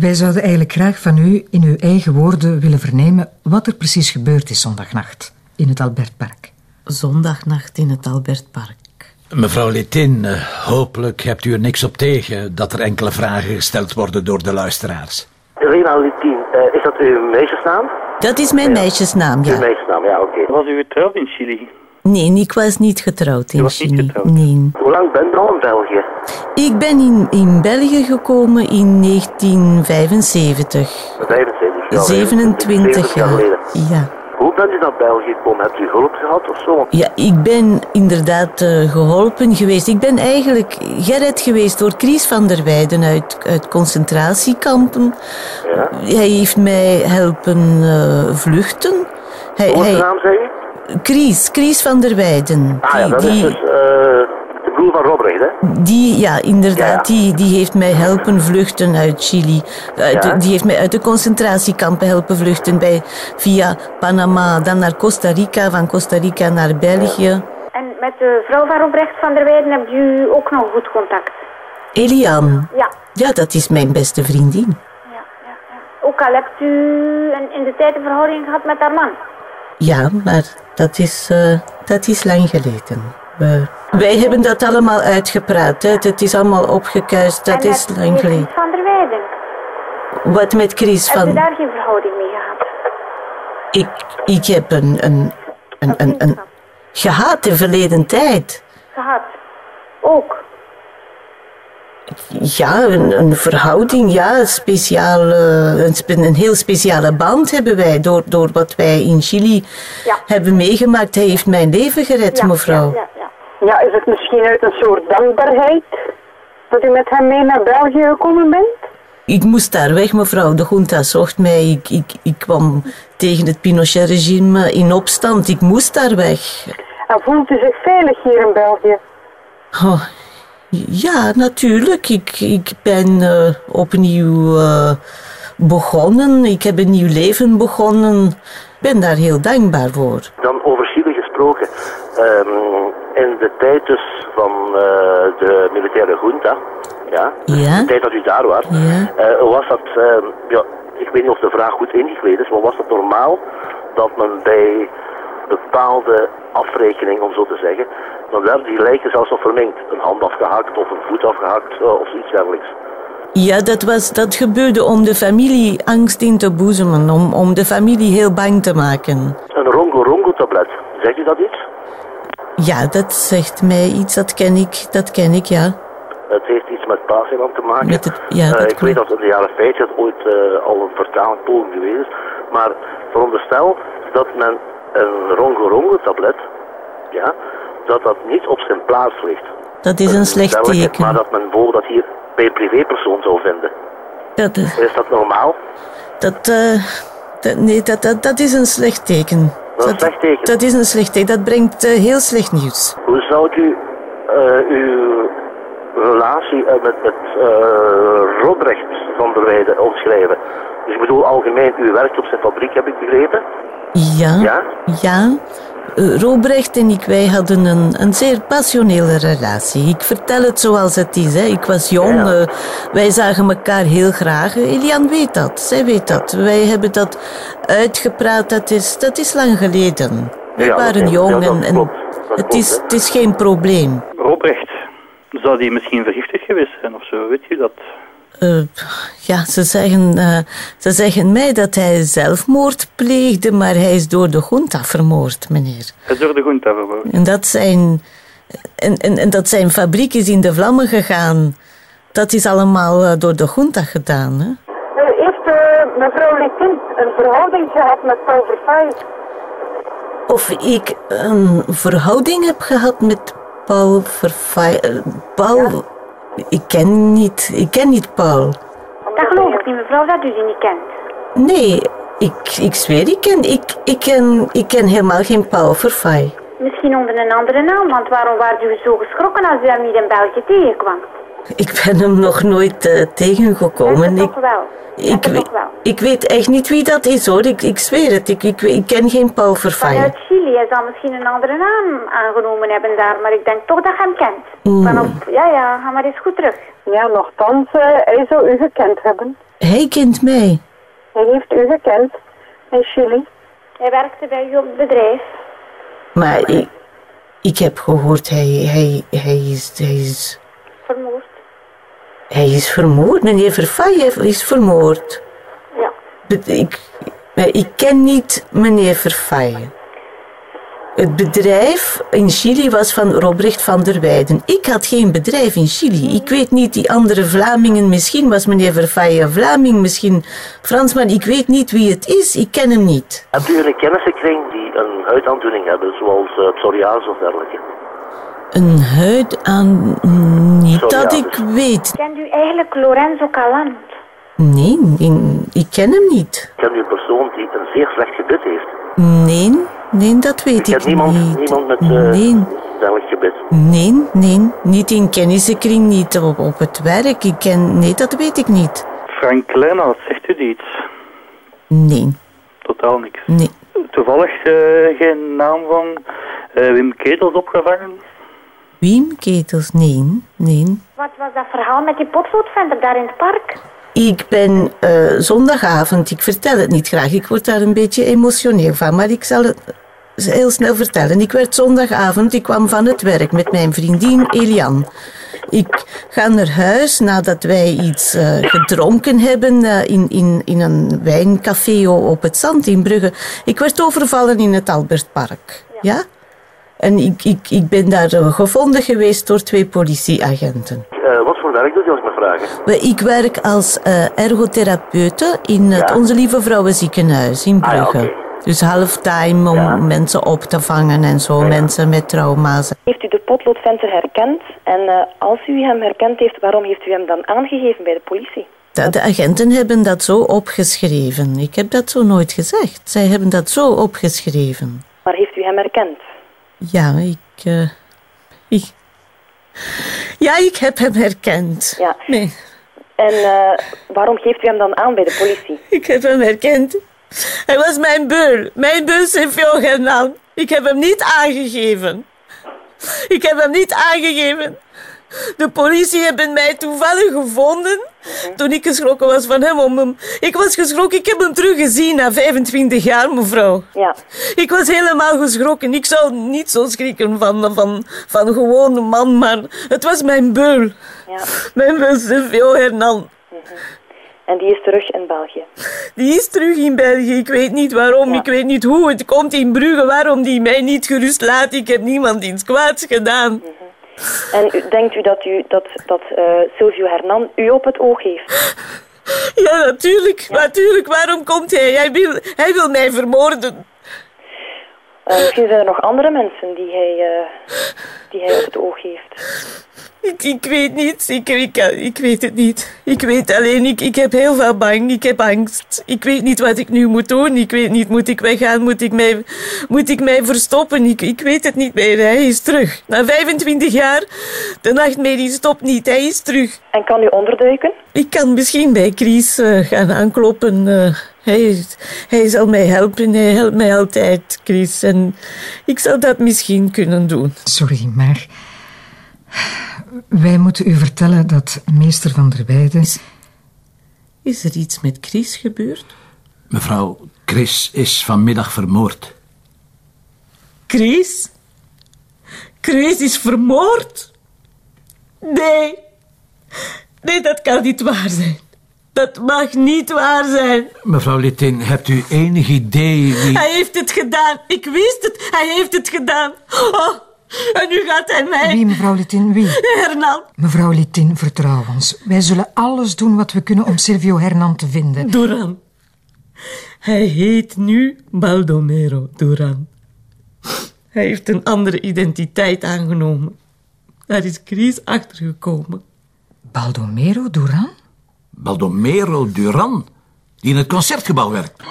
Wij zouden eigenlijk graag van u in uw eigen woorden willen vernemen wat er precies gebeurd is zondagnacht in het Albertpark. Zondagnacht in het Albertpark. Mevrouw Letin, eh, hopelijk hebt u er niks op tegen dat er enkele vragen gesteld worden door de luisteraars. Rena Letin, uh, is dat uw meisjesnaam? Dat is mijn meisjesnaam, ja. Uw meisjesnaam, ja, oké. Was u getrouwd in Chili? Nee, ik was niet getrouwd in was niet Chili. getrouwd? Nee. Hoe lang bent u al in België? Ik ben in, in België gekomen in 1975. 75 jaar. 27 jaar. Ja. Hoe bent u naar België gekomen? Hebt u hulp gehad of zo? Ja, ik ben inderdaad eh, geholpen geweest. Ik ben eigenlijk gered geweest door Chris van der Weijden uit, uit concentratiekampen. Ja. Hij heeft mij helpen eh, vluchten. Hij, de hij, naam, zeg je? Chris, Chris van der Weijden. Ah ja, Die- dat is dus eh, de broer van Robrecht, hè? Die, ja, inderdaad, Ja, ja. Die, die heeft mij helpen vluchten uit Chili. Uit Ja. die heeft mij uit de concentratiekampen helpen vluchten bij, via Panama, dan naar Costa Rica, van Costa Rica naar België. En met de vrouw van Robrecht van der Weijden hebt u ook nog goed contact? Elian, Ja. ja, dat is mijn beste vriendin. ja, ja, ja. Ook al hebt u in, in de tijd een verhouding gehad met haar man? Ja, maar dat is, eh, dat is lang geleden. We- wij hebben dat allemaal uitgepraat. Hè. Het is allemaal opgekuist. Dat is lang geleden. Chris van der Weijden? Wat met Chris Hebt u van... daar geen verhouding mee gehad? Ik, ik heb een, een, een, een, een gehad in verleden tijd. Gehad? Ook? Ja, een, een verhouding, ja, een, speciale, een, spe- een heel speciale band hebben wij door, door wat wij in Chili Ja. hebben meegemaakt. Hij heeft mijn leven gered, Ja, mevrouw. Ja, ja, Ja, is het misschien uit een soort dankbaarheid dat u met hem mee naar België gekomen bent? Ik moest daar weg, mevrouw. De junta zocht mij. Ik, ik, ik kwam tegen het Pinochet-regime in opstand. Ik moest daar weg. En voelt u zich veilig hier in België? Oh, ja, natuurlijk. Ik, ik ben eh, opnieuw eh, begonnen. Ik heb een nieuw leven begonnen. Ik ben daar heel dankbaar voor. Dan over Chili gesproken. Ehm, in de tijd dus van eh, de militaire junta, ja, Ja? de tijd dat u daar was, Ja. was dat, ehm, ja, ik weet niet of de vraag goed ingekleed is, maar was het normaal dat men bij bepaalde afrekening, om zo te zeggen, dan werden die lijken zelfs nog vermengd. Een hand afgehakt of een voet afgehakt eh, of iets dergelijks. Ja, dat, was, dat gebeurde om de familie angst in te boezemen. Om, om de familie heel bang te maken. Een rongo-rongo-tablet, zegt u dat iets? Ja, dat zegt mij iets. Dat ken ik. Dat ken ik, ja. Het heeft iets met Paaseiland te maken. Met het- ja, Eh, ik weet dat in de jaren 50 het ooit eh, al een vertaling poging geweest is. Maar veronderstel dat men een rongo-rongo-tablet, ja, dat dat niet op zijn plaats ligt. Dat is een slecht dergelijke, Maar teken. dat men bijvoorbeeld dat hier bij een privépersoon zou vinden. Dat, eh, Is dat normaal? dat, eh, dat, nee, dat, dat, dat is een slecht teken. Dat is een slecht teken. Dat is een slecht teken. Dat brengt eh, heel slecht nieuws. Hoe zou u eh, uw relatie eh, met, met Robrecht van der Weijden omschrijven? Dus ik bedoel algemeen, u werkt op zijn fabriek, heb ik begrepen. Ja. Ja? Ja. Eh, Robrecht en ik, wij hadden een, een zeer passionele relatie. Ik vertel het zoals het is. Hè. Ik was jong. Ja. eh, wij zagen elkaar heel graag. Eh, Elian weet dat. Zij weet dat. Wij hebben dat uitgepraat. Dat is, dat is lang geleden. We Ja, waren jong en, en klopt. Dat het, klopt, is, hè. het is geen probleem. Robrecht, zou die misschien vergiftigd geweest zijn of zo, weet je dat? Eh, ja, ze zeggen, eh, ze zeggen mij dat hij zelfmoord pleegde, maar hij is door de junta vermoord, meneer. Hij is door de junta vermoord. En dat zijn, en, en, en dat zijn fabriek is in de vlammen gegaan. Dat is allemaal eh, door de junta gedaan. Hè? Uh, heeft eh, mevrouw Lekin een verhouding gehad met Paul Verfailles? Of ik een verhouding heb gehad met Paul Verfailles. Paul, ik ken niet, ik ken niet Paul. Dat geloof ik niet, mevrouw, dat u die niet kent. Nee, ik, ik zweer, ik ken, ik, ik, ken, ik ken helemaal geen Paul Verfailles. Misschien onder een andere naam, want waarom waart u zo geschrokken als u hem hier in België tegenkwam? Ik ben hem nog nooit eh, tegengekomen. Ik, toch wel. ik, wel. ik weet echt niet wie dat is hoor. Ik, ik zweer het. Ik, ik, ik ken geen Paul Verfailles. Hij zal misschien een andere naam aangenomen hebben daar, maar ik denk toch dat je hem kent. Mm. Ja, ja, ga maar eens goed terug. Ja, nochtans, eh, hij zou u gekend hebben. Hij kent mij. Hij heeft u gekend in Chili. Hij werkte bij u op het bedrijf. Maar ik, ik heb gehoord, hij, hij, hij, is, hij, is, Vermoord. hij is vermoord. Meneer Verfaye is vermoord. Ja. Ik, maar ik ken niet meneer Verfaye. Het bedrijf in Chili was van Robrecht van der Weijden. Ik had geen bedrijf in Chili. Ik weet niet, die andere Vlamingen, misschien was meneer Verfaye Vlaming, misschien Fransman. Ik weet niet wie het is, ik ken hem niet. Hebt u een kennissenkring die een huidaandoening hebben, zoals eh, psoriase of dergelijke? Een huid aan... Niet dat ik weet. Kent u eigenlijk Lorenzo Calant? Nee, nee, ik ken hem niet. Kent u een persoon die een zeer slecht gebit heeft? Nee, nee, dat weet Kent ik niemand, niet. niemand met eh Nee, gebit? nee, nee, niet in kennissenkring, niet op, op het werk. Ik ken, nee, dat weet ik niet. Frank Kleinout, zegt u die iets? Nee, Totaal niks. nee. Toevallig eh, geen naam van eh, Wim Ketels opgevangen? Wim Ketels, nee, nee. Wat was dat verhaal met die potloodventer daar in het park? Ik ben eh, zondagavond, ik vertel het niet graag, ik word daar een beetje emotioneel van, maar ik zal het heel snel vertellen. Ik werd zondagavond, ik kwam van het werk met mijn vriendin Elian. Ik ga naar huis nadat wij iets eh, gedronken hebben eh, in, in, in een wijncafé op het zand in Brugge. Ik werd overvallen in het Albertpark. Ja? En ik, ik, ik ben daar eh, gevonden geweest door twee politieagenten. Wat voor werk doet u als ik me vragen? Ik werk als ergotherapeute in het Ja. Onze Lieve Vrouwen ziekenhuis in Ah, ja, Brugge. Dus halftime om Ja. mensen op te vangen en zo, mensen met trauma's. Heeft u de potloodventer herkend? En eh, als u hem herkend heeft, waarom heeft u hem dan aangegeven bij de politie? De, de agenten hebben dat zo opgeschreven. Ik heb dat zo nooit gezegd. Zij hebben dat zo opgeschreven. Maar heeft u hem herkend? Ja, ik... eh, ik ja, ik heb hem herkend. Ja. Nee, En eh, waarom geeft u hem dan aan bij de politie? ik heb hem herkend. Hij was mijn beul. Mijn beul Sylvio Gernan. Ik heb hem niet aangegeven. Ik heb hem niet aangegeven. De politie hebben mij toevallig gevonden toen ik geschrokken was van hem. Om hem. Ik was geschrokken, ik heb hem teruggezien na 25 jaar, mevrouw. Ja. Ik was helemaal geschrokken. Ik zou niet zo schrikken van, van, van een gewone man, maar het was mijn beul. ja. Mijn beul Sylvio Hernan. En die is terug in België. Die is terug in België. Ik weet niet waarom, Ja. ik weet niet hoe. Het komt in Brugge, waarom die mij niet gerust laat. Ik heb niemand iets kwaads gedaan. En u, denkt u dat, u, dat, dat eh, Silvio Hernan u op het oog heeft? Ja, natuurlijk. Natuurlijk, waarom komt hij? Hij wil, hij wil mij vermoorden. Eh, misschien zijn er nog andere mensen die hij, eh, die hij op het oog heeft. Ik, ik weet niet. Ik, ik, ik weet het niet. Ik weet alleen, ik, ik heb heel veel bang. Ik heb angst. Ik weet niet wat ik nu moet doen. Ik weet niet, moet ik weggaan? Moet ik mij, moet ik mij verstoppen? Ik, ik weet het niet meer. Hij is terug. Na 25 jaar, de nachtmerrie stopt niet. Hij is terug. En kan u onderduiken? Ik kan misschien bij Chris eh, gaan aankloppen. eh. hij, hij zal mij helpen. Hij helpt mij altijd, Chris. En ik zal dat misschien kunnen doen. Sorry, maar... Wij moeten u vertellen dat meester van der Weijden... Is er iets met Chris gebeurd? Mevrouw, Chris is vanmiddag vermoord. Chris? Chris is vermoord? Nee. Nee, dat kan niet waar zijn. Dat mag niet waar zijn. Mevrouw Litin, hebt u enig idee wie... Hij heeft het gedaan. Ik wist het. Hij heeft het gedaan. Oh, en nu gaat hij mij... Wie, mevrouw Litin, wie? Hernan. Mevrouw Litin, vertrouw ons. Wij zullen alles doen wat we kunnen om Silvio Hernan te vinden. Duran. Hij heet nu Baldomero Duran. Hij heeft een andere identiteit aangenomen. Daar is Chris achtergekomen. Baldomero Duran? Baldomero Duran, die in het concertgebouw werkt.